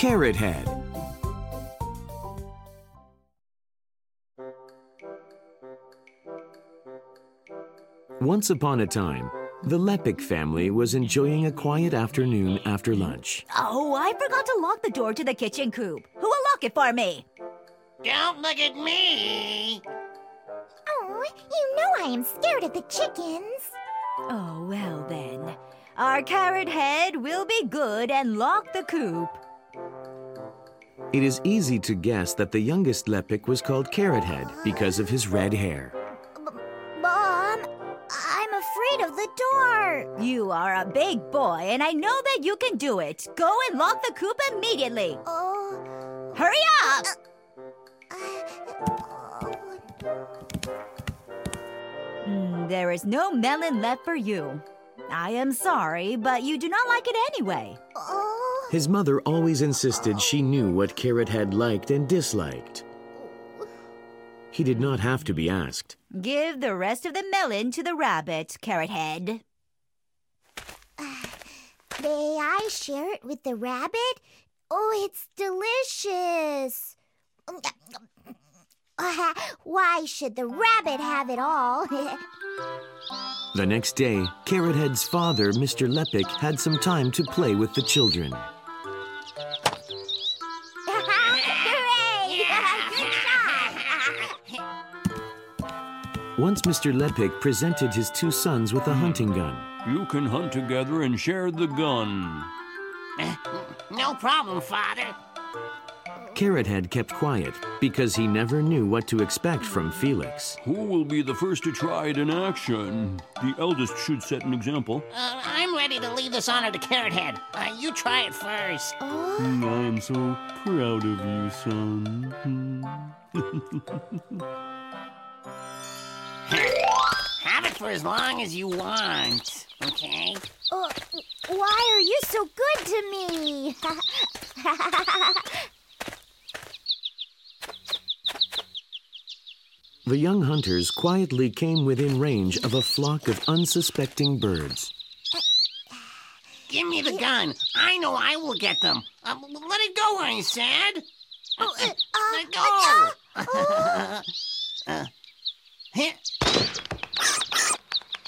Carrot Head. Once upon a time, the Lepic family was enjoying a quiet afternoon after lunch. Oh, I forgot to lock the door to the kitchen coop. Who will lock it for me? Don't look at me! Oh, you know I am scared of the chickens. Oh, well then. Our carrot head will be good and lock the coop. It is easy to guess that the youngest Lepic was called Carrot Head because of his red hair. Mom, I'm afraid of the door. You are a big boy, and I know that you can do it. Go and lock the coop immediately. Oh, Hurry up! Hmm, there is no melon left for you. I am sorry, but you do not like it anyway. oh. His mother always insisted she knew what Carrot Head liked and disliked. He did not have to be asked. Give the rest of the melon to the rabbit, Carrot Head. Uh, may I share it with the rabbit? Oh, it's delicious. Uh, why should the rabbit have it all? The next day, Carrot Head's father, Mr. Lepic, had some time to play with the children. Hooray! Good shot! Once Mr. Lepic presented his two sons with a hunting gun. You can hunt together and share the gun. No problem, Father. Carrot Head kept quiet because he never knew what to expect from Felix. Who will be the first to try it in action? The eldest should set an example. Uh, I'm ready to leave this honor to Carrot Head. Uh, you try it first. I am so proud of you, son. Have it for as long as you want, okay? Oh, why are you so good to me? The young hunters quietly came within range of a flock of unsuspecting birds. Give me the gun. I know I will get them. Uh, let it go, I said. Oh, uh, Let uh, go. Uh, hit.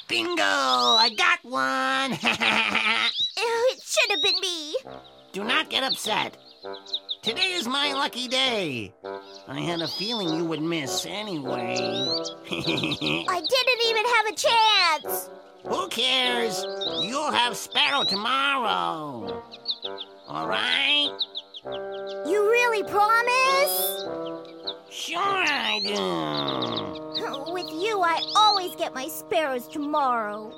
Bingo! I got one. it should have been me. Do not get upset. Today is my lucky day. I had a feeling you would miss anyway. I didn't even have a chance. Who cares? You'll have Sparrow tomorrow. All right? You really promise? Sure I do. With you, I always get my sparrows tomorrow.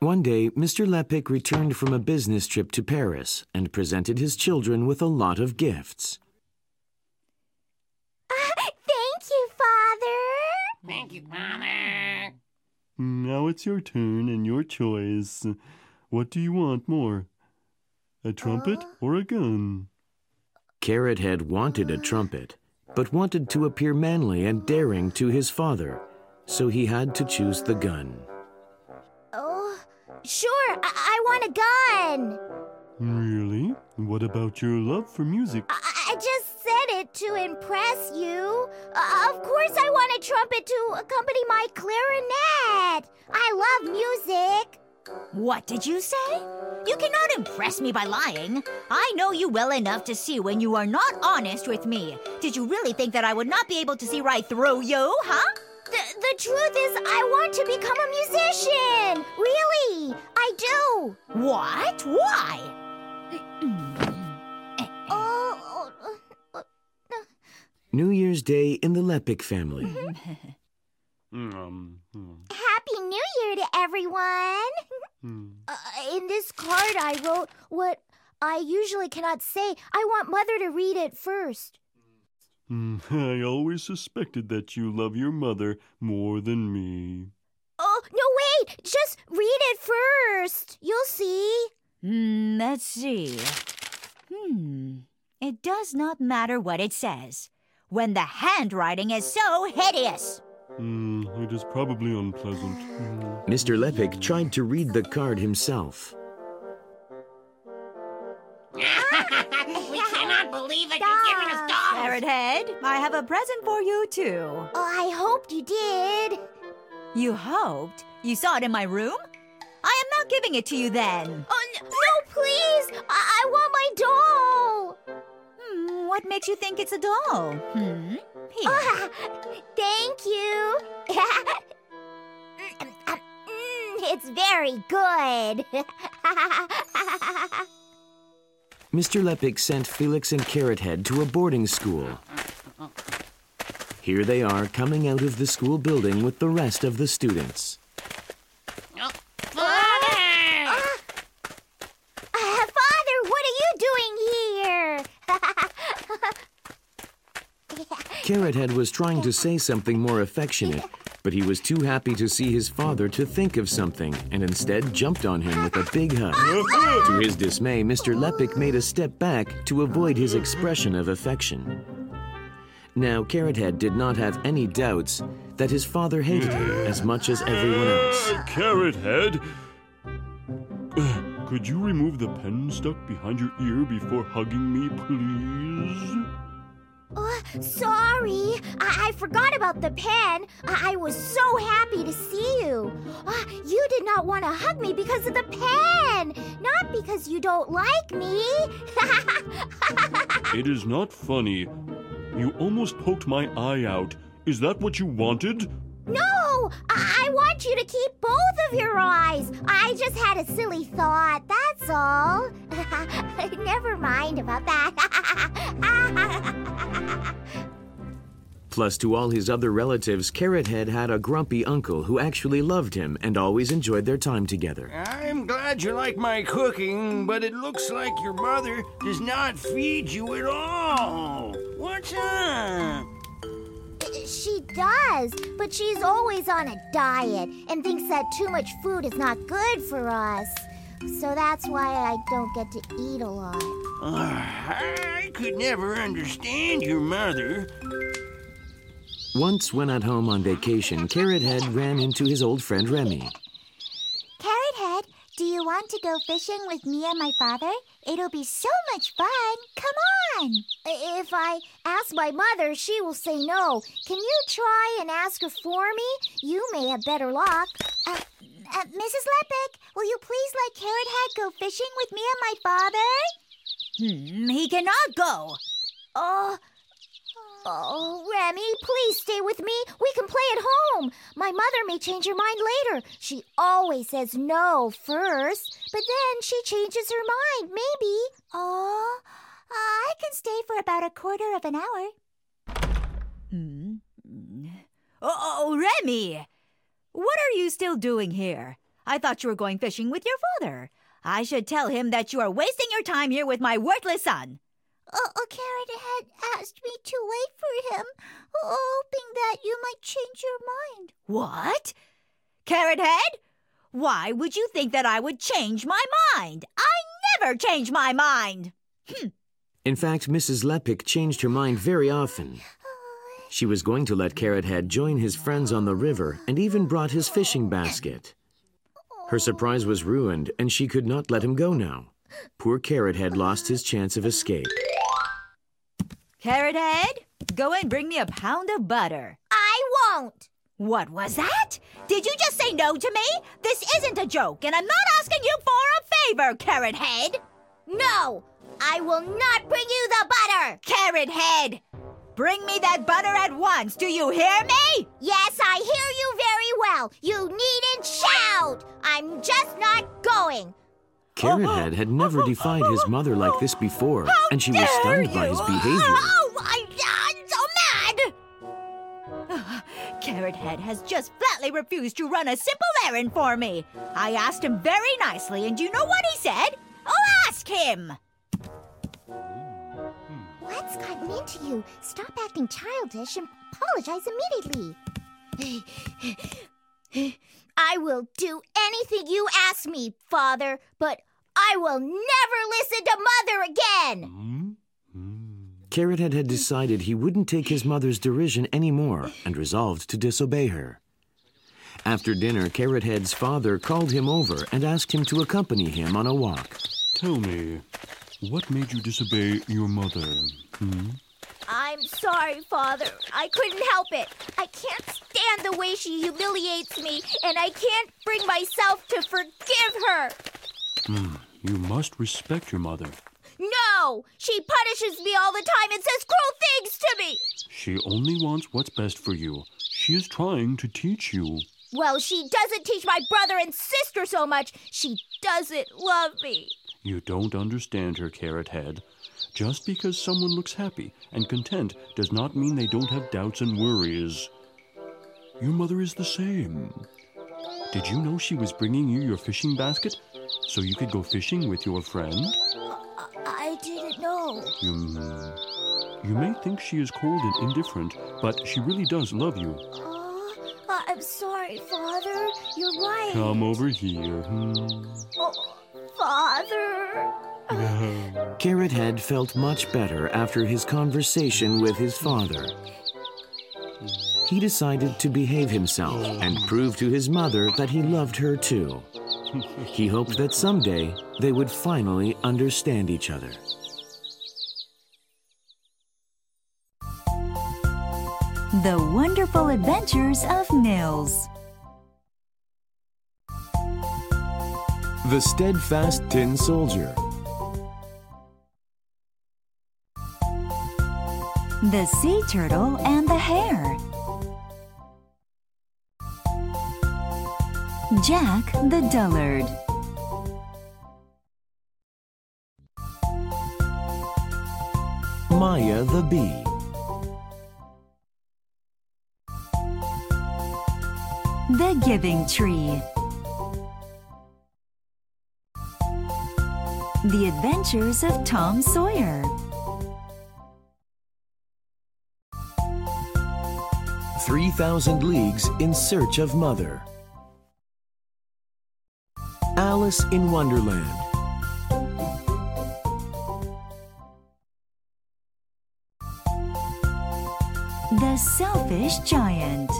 One day, Mr. Lepic returned from a business trip to Paris and presented his children with a lot of gifts. Ah, thank you, Father. Thank you, Father. Now it's your turn and your choice. What do you want more? A trumpet uh. or a gun? Carrot Head wanted a uh. trumpet, but wanted to appear manly and daring to his father, so he had to choose the gun. Oh, sure. I, I want a gun. Really? What about your love for music? I, I just it to impress you. Uh, of course, I want a trumpet to accompany my clarinet. I love music. What did you say? You cannot impress me by lying. I know you well enough to see when you are not honest with me. Did you really think that I would not be able to see right through you, huh? The, the truth is, I want to become a musician. Really, I do. What? Why? New Year's Day in the Lepic family. Happy New Year to everyone. Uh, in this card, I wrote what I usually cannot say. I want Mother to read it first. I always suspected that you love your mother more than me. Oh, no, wait! Just read it first. You'll see. Hmm, let's see. Hmm. It does not matter what it says. When the handwriting is so hideous. Hmm, it is probably unpleasant. Hmm. Mr. Lepic tried to read the card himself. we cannot believe it. You're giving us dolls. Carrot Head, I have a present for you, too. Oh, I hoped you did. You hoped? You saw it in my room? I am not giving it to you then. Oh, n- no, please. I, I want my doll. What makes you think it's a doll? Hmm? Here. Ah, thank you. It's very good. Mr. Lepic sent Felix and Carrot Head to a boarding school. Here they are coming out of the school building with the rest of the students. Oh, Father! Uh, Father, what are you doing here? Carrot Head was trying to say something more affectionate, but he was too happy to see his father to think of something and instead jumped on him with a big hug. to his dismay, Mr. Lepic made a step back to avoid his expression of affection. Now, Carrot Head did not have any doubts that his father hated him as much as everyone else. Uh, Carrot Head! Uh, Could you remove the pen stuck behind your ear before hugging me, please? Oh, sorry, I-, I forgot about the pen. I-, I was so happy to see you. Uh, you did not want to hug me because of the pen, not because you don't like me. It is not funny. You almost poked my eye out. Is that what you wanted? no, I-, I want you to keep both of your eyes. I just had a silly thought, that's all. Never mind about that. Plus, to all his other relatives, Carrot Head had a grumpy uncle who actually loved him and always enjoyed their time together. I'm glad you like my cooking, but it looks like your mother does not feed you at all. What's up? She does, but she's always on a diet and thinks that too much food is not good for us. So that's why I don't get to eat a lot. Uh, I could never understand your mother. Once, when at home on vacation, Carrot Head ran into his old friend Remy. Carrot Head, do you want to go fishing with me and my father? It'll be so much fun. Come on. If I ask my mother, she will say no. Can you try and ask her for me? You may have better luck. Uh, uh, Mrs. Lepic, will you please let Carrot Head go fishing with me and my father? Hmm, he cannot go. Oh, oh, Remy, please stay with me. We can play at home. My mother may change her mind later. She always says no first, but then she changes her mind, maybe. Oh, I can stay for about a quarter of an hour. Hmm. Oh, oh, Remy! What are you still doing here? I thought you were going fishing with your father. I should tell him that you are wasting your time here with my worthless son. Oh, oh, Carrot had asked me to wait for him, hoping that you might change your mind. What? Carrot Head? Why would you think that I would change my mind? I never change my mind. Hmm. In fact, Mrs. Lepic changed her mind very often. She was going to let Carrot Head join his friends on the river and even brought his fishing basket. Her surprise was ruined, and she could not let him go now. Poor Carrot Head lost his chance of escape. Carrot Head, go and bring me a pound of butter. I won't. What was that? Did you just say no to me? This isn't a joke, and I'm not asking you for a favor, Carrot Head. No, I will not bring you the butter. Carrot Head, bring me that butter at once. Do you hear me? Yes, I hear you very well. You needn't shout. I'm just not going. Carrot Head had never defied his mother like this before, and she was Dare stunned by his behavior. Oh, I, I'm so mad! Carrot Head has just flatly refused to run a simple errand for me. I asked him very nicely, and you know what he said? Oh, ask him! What's gotten into you? Stop acting childish and apologize immediately. I will do anything you ask me, Father, but I will never listen to Mother again. Carrot Head had decided he wouldn't take his mother's derision anymore and resolved to disobey her. After dinner, Carrot Head's father called him over and asked him to accompany him on a walk. Tell me, What made you disobey your mother? Hmm? I'm sorry, Father. I couldn't help it. I can't stand the way she humiliates me, and I can't bring myself to forgive her. You must respect your mother. No! She punishes me all the time and says cruel things to me! She only wants what's best for you. She is trying to teach you. Well, she doesn't teach my brother and sister so much. She doesn't love me. You don't understand her, Carrot Head. Just because someone looks happy and content does not mean they don't have doubts and worries. Your mother is the same. Did you know she was bringing you your fishing basket so you could go fishing with your friend? I didn't know. You, you may think she is cold and indifferent, but she really does love you. Oh, I'm sorry, Father. You're right. Come over here. Hmm. Oh, Father. Carrot Head felt much better after his conversation with his father. He decided to behave himself and prove to his mother that he loved her too. He hoped that someday they would finally understand each other. The Wonderful Adventures of Nils. The Steadfast Tin Soldier. The Sea Turtle and the Hare. Jack the Dullard. Maya the Bee. The Giving Tree. The Adventures of Tom Sawyer. Three Thousand Leagues in Search of Mother. Alice in Wonderland. The Selfish Giant.